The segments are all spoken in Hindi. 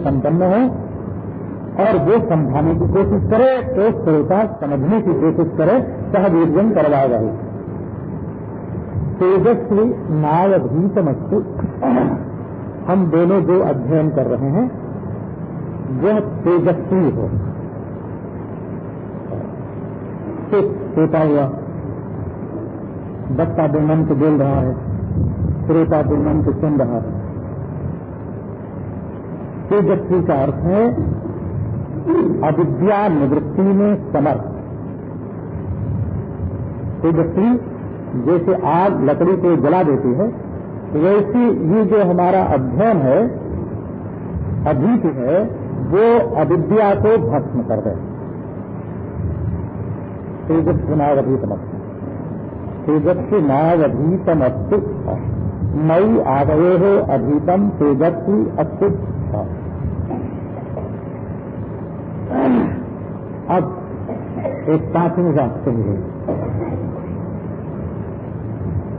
संपन्न हो और वो समझाने की कोशिश करे तो श्रोता समझने की कोशिश करे सहज उद्यम करवाएगा ही। तेजस्वी नावधीतमस्तु हम दोनों जो अध्ययन कर रहे हैं, वह तेजस्वी हो। सोता हुआ बच्चा को बोल रहा है, श्रोता को सुन रहा है। तेजस्वी का अर्थ है, अविद्या निवृत्ति में समर्थ। तेजस्वी जैसे आग लकड़ी को जला देती है, वैसे ये जो हमारा अध्ययन है अभीत है, वो अविद्या को भस्म कर दे। तेजस्वी नाग नावधीतमस्तु तेजस्वी नावधीतमस्तु मई आगवे हो अधीतम तेजस्वी अस्तु अब एक बात कही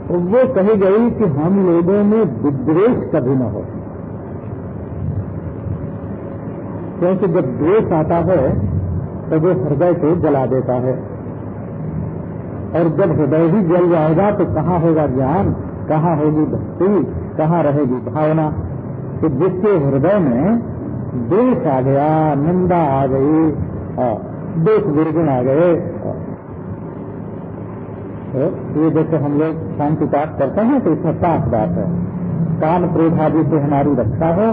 तो वो कही गई कि हम लोगों में विद्वेश कभी न हो। क्योंकि जब द्वेष आता है तो वो हृदय को जला देता है। और जब हृदय ही जल जाएगा तो कहाँ होगा ज्ञान, कहाँ होगी भक्ति, कहाँ रहेगी भावना? तो जिसके हृदय में द्वेष आ गया, निंदा आ गई दोष दुर्गुण आ गए। तो ये जैसे हम लोग शांति पाठ करते हैं तो इसमें साफ़ बात है। कान क्रोधादि से हमारी रक्षा हो,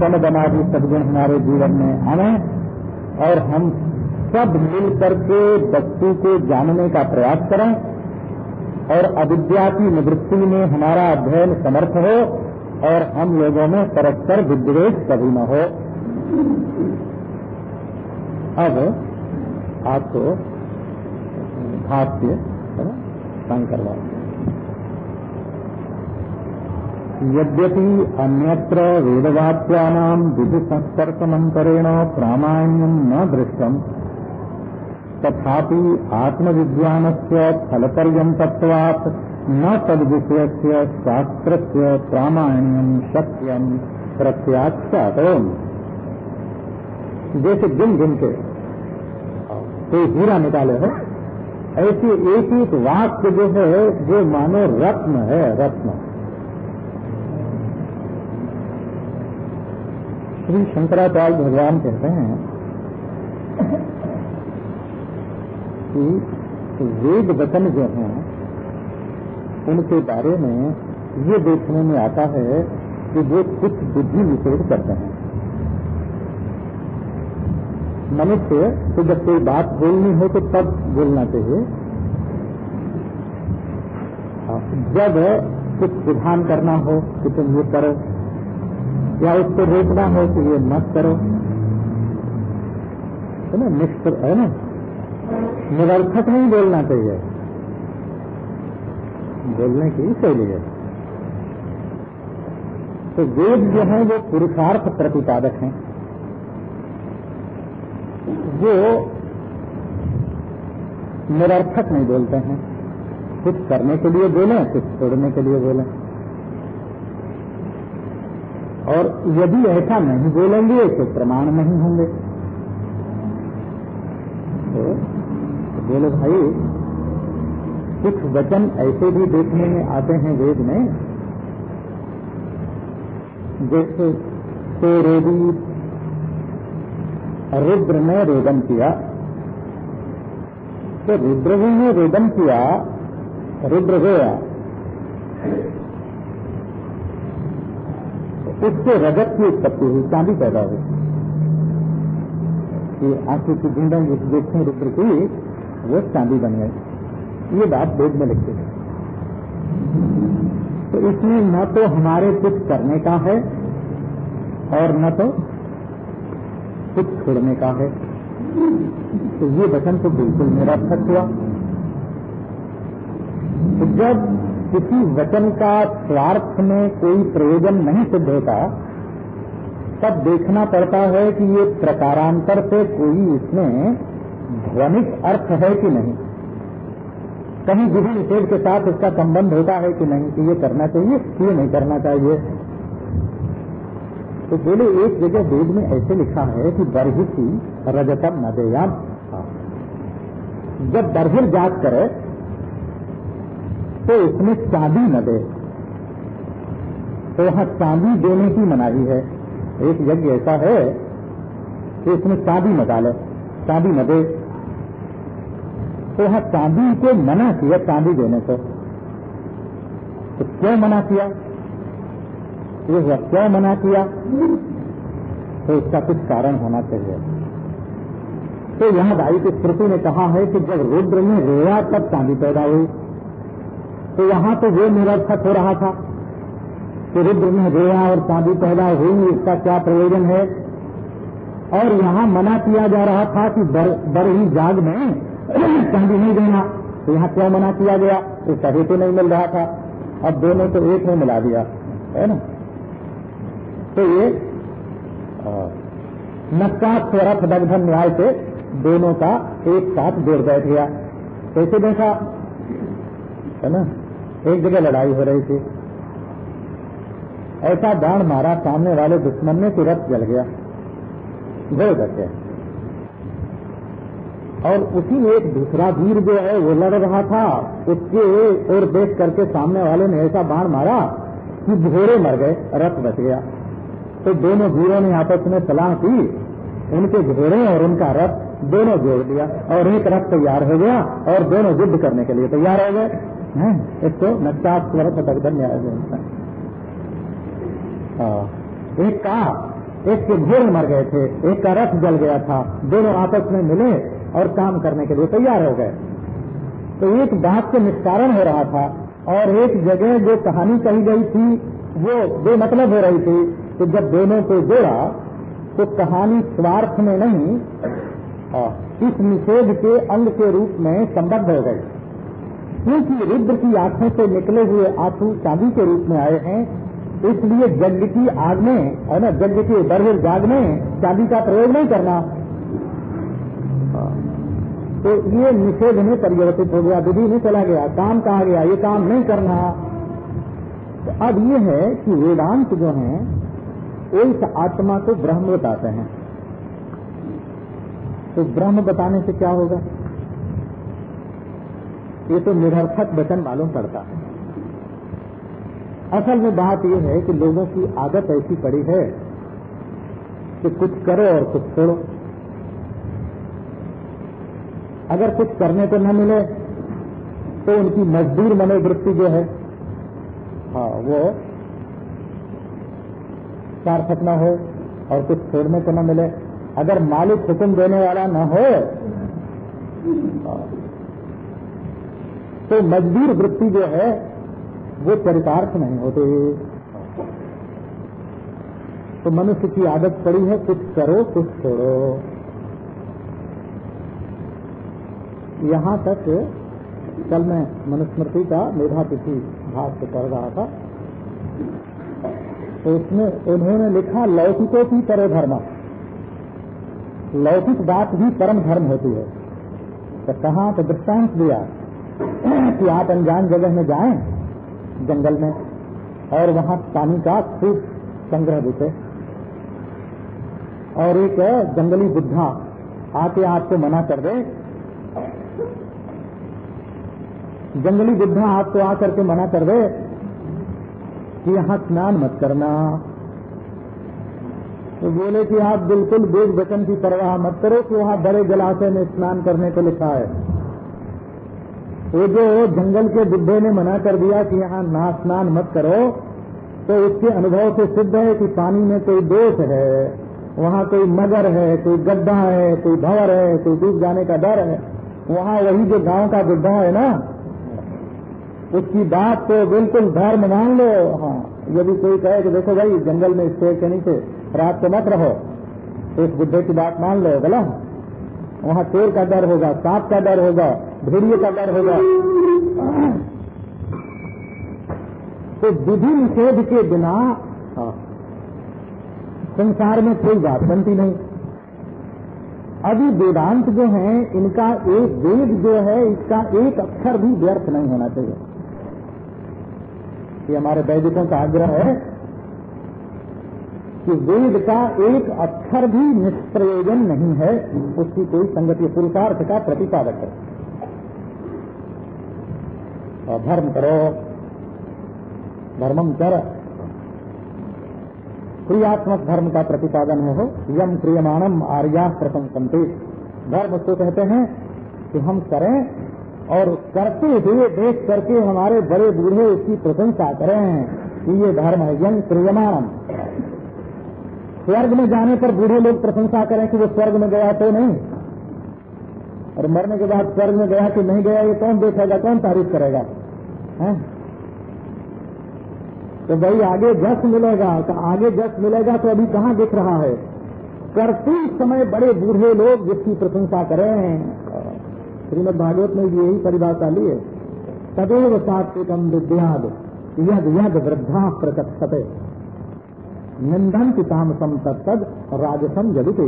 तन बनादि सदगुण हमारे जीवन में आने और हम सब मिल करके वस्तु को जानने का प्रयास करें, और अविद्या की निवृत्ति में हमारा अध्ययन समर्थ हो, और हम लोगों में परस्पर विद्वेश कभी न हो। अब आपको भाष्य करवा यद्यपि अन्यत्र वेदवाक्यानां विधि संस्पर्शमंतरेण प्रामाण्यम न दृष्टम तथापि आत्मविज्ञानस्य फलपर्यन्तत्वात् न तद्विषयस्य शास्त्रस्य प्रामाण्यम सत्यम प्रत्याख्यातम्। जैसे गिन गिन कोई हीरा निकाले हो, ऐसे एक एक वाक्य जो है वो मानो रत्न है, रत्न। श्री शंकराचार्य भगवान कहते हैं कि वेद वचन जो हैं, उनके बारे में ये देखने में आता है कि वो कुछ बुद्धि निषेध करते हैं। मनुष्य तो जब कोई बात बोलनी हो तो तब बोलना चाहिए। जब कुछ विधान करना हो कि तुम ये करो, या उसको रोकना हो कि ये मत करो। है ना निष्ठ है ना? निरर्थक नहीं बोलना चाहिए। बोलने की शैली है। तो वेद जो है, वो पुरुषार्थ प्रतिपादक हैं। वो निरर्थक नहीं बोलते हैं। कुछ करने के लिए बोले, कुछ छोड़ने के लिए बोले। और यदि ऐसा नहीं बोलेंगे तो प्रमाण नहीं होंगे। तो बोले भाई, कुछ वचन ऐसे भी देखने में आते हैं वेद में, जैसे तो रेडी रुद्र ने रोदन किया। तो रुद्र जी ने रोदन किया, रुद्र गया उससे रजत की उत्पत्ति हुई, चांदी पैदा हुई। कि आँखों की ज़िंदगी जिस देखते रुद्र की, वो चांदी बन गई। ये बात वेद में लिखते हैं। तो इसमें न तो हमारे कुछ करने का है, और न तो कुछ छोड़ने का है। तो ये वचन तो बिल्कुल निरर्थक हुआ। तो जब किसी वचन का स्वार्थ में कोई प्रयोजन नहीं सिद्ध होता, तब देखना पड़ता है कि ये प्रकारांतर से कोई इसमें ध्वनिक अर्थ है कि नहीं। कहीं विधि निषेध के साथ इसका संबंध होता है कि नहीं, कि ये करना चाहिए ये नहीं करना चाहिए? तो बोले, एक जगह वेद में ऐसे लिखा है कि बरहिसी रजतम नदेयाम। जब बरहिर जाग करे तो इसमें चांदी न दे तो वहाँ चांदी देने की मनाही है। एक यज्ञ ऐसा है कि इसमें चांदी न डाले चांदी न दे तो वहाँ चांदी को मना किया, चांदी देने को। तो क्यों मना किया? ये हुआ क्यों मना किया? तो इसका कुछ कारण होना चाहिए। तो यहाँ भाई की स्मृति ने कहा है कि जब रुद्र में रोया तब चांदी पैदा हुई। तो यहाँ तो वो निरर्थक हो रहा था कि रुद्र में रोया और चांदी पैदा हुई, इसका क्या प्रयोजन है? और यहाँ मना किया जा रहा था कि बर ही जाग में चांदी नहीं देना। तो यहाँ क्या मना किया गया? इसका हेतु नहीं मिल रहा था। अब दोनों को एक में मिला दिया। है ना? तो ये नक्कात स्वरथ दग्धन न्याय से दोनों का एक साथ जोड़ बैठ गया। कैसे देखा? है ना? एक जगह लड़ाई हो रही थी। ऐसा बाण मारा, सामने वाले दुश्मन ने रथ जल गया। घोड़ करके। और उसी में एक दूसरा वीर जो है, वो लड़ रहा था। उसके ओर देख करके सामने वाले ने ऐसा बाण मारा कि घोड़े मर गए रथ बच गया। तो दोनों वीरों ने आपस में सलाह की। उनके घोड़े और उनका रथ दोनों जोड़ दिया और एक रथ तैयार हो गया और दोनों युद्ध करने के लिए तैयार हो गए। इसको नक्शा स्वरत तकदन एक का, एक के घोड़े मर गए थे, एक का रथ जल गया था। दोनों आपस में मिले और काम करने के लिए तैयार हो गए। तो एक बात के निस्तारण हो रहा था और एक जगह जो कहानी कही गई थी, वो बेमतलब हो रही थी तो जब दोनों को जोड़ा तो कहानी स्वार्थ में नहीं इस निषेध के अंग के रूप में संबद्ध हो गई। क्योंकि रुद्र की आँखों से निकले हुए आँसू चांदी के रूप में आए हैं, इसलिए यज्ञ की आग में है ना यज्ञ के बरहिर जाग में चांदी का प्रयोग नहीं करना। तो ये निषेध में परिवर्तित हो गया, विधि में चला गया, काम कहा गया, ये काम नहीं करना। तो अब ये है कि वेदांत जो है इस आत्मा को ब्रह्म बताते हैं। तो ब्रह्म बताने से क्या होगा? ये तो निरर्थक वचन मालूम पड़ता है। असल में बात यह है कि लोगों की आदत ऐसी पड़ी है कि कुछ करो और कुछ छोड़ो। अगर कुछ करने को न मिले तो उनकी मजदूर मनोवृत्ति जो है हाँ वो सार्थक न हो और कुछ छोड़ने को न मिले, अगर मालिक हुक्म देने वाला न हो तो मजबूर वृत्ति जो है, वो चरितार्थ नहीं होते। तो मनुष्य की आदत पड़ी है, कुछ करो, कुछ छोड़ो। यहाँ तक कल मैं मनुस्मृति का मेधा तिथि भाग से कर रहा था। तो उसमें उन्होंने लिखा, लौकिकों की तरह धर्म। लौकिक बात भी परम धर्म होती है। तो कहा तो दृष्टांत दिया कि आप अनजान जगह में जाएँ, जंगल में, और वहाँ पानी का खूब संग्रह दिखे। और एक जंगली बुद्धा आके आपको मना कर दे। जंगली बुद्धा आपको आकर के मना कर दे कि यहाँ स्नान मत करना। तो बोले कि आप बिल्कुल वेद वचन की परवाह मत करो कि वहाँ बड़े जलाशय में स्नान करने को लिखा है। वो जो जंगल के बुद्धे ने मना कर दिया कि यहाँ ना स्नान मत करो तो उसके अनुभव से सिद्ध है कि पानी में कोई दोष है, वहाँ कोई मगर है, कोई गड्ढा है, कोई भंवर है, कोई डूब जाने का डर है। वहाँ वही जो गाँव का बुद्धा है ना उसकी बात तो बिल्कुल धर्म मान लो। हाँ यदि कोई कहे कि देखो भाई जंगल में स्टेज के नीचे रात को मत रहो। इस बुद्धे की बात मान लो बोला वहाँ चोर का डर होगा सांप का डर होगा भेड़िए का डर होगा। तो विधि निषेध के बिना हाँ, संसार में कोई बात बनती नहीं। अभी वेदांत जो है इनका एक वेद जो है इसका एक अक्षर भी व्यर्थ नहीं होना चाहिए। ये हमारे वैदिकों का आग्रह है कि वेद का एक अक्षर भी निष्प्रयोजन नहीं है, उसकी कोई संगति पुरुषार्थ का प्रतिपादक है। धर्म करो धर्मम कर। क्रियात्मक धर्म का प्रतिपादन हो यम क्रियमाणम आर्या प्रशंसनते धर्म उसको कहते हैं कि हम करें और करते हुए देख करके हमारे बड़े बूढ़े उसकी प्रशंसा करें कि ये धर्म है यम क्रियमाणम स्वर्ग में जाने पर बूढ़े लोग प्रशंसा करें कि वो स्वर्ग में गया तो नहीं। और मरने के बाद स्वर्ग में गया कि नहीं गया, ये कौन देखेगा, कौन तारीफ़ करेगा, है? तो भाई, आगे जस मिलेगा तो आगे जस मिलेगा तो अभी कहाँ दिख रहा है? करते समय बड़े बूढ़े लोग जिसकी प्रशंसा करें श्रीमद भागवत में भी यही परिभाषा ली है। तदेव सात्विकम विद्याद। यद यद वृद्धा प्रकक्षते निंदन की तामसम तत्द राजसम जदित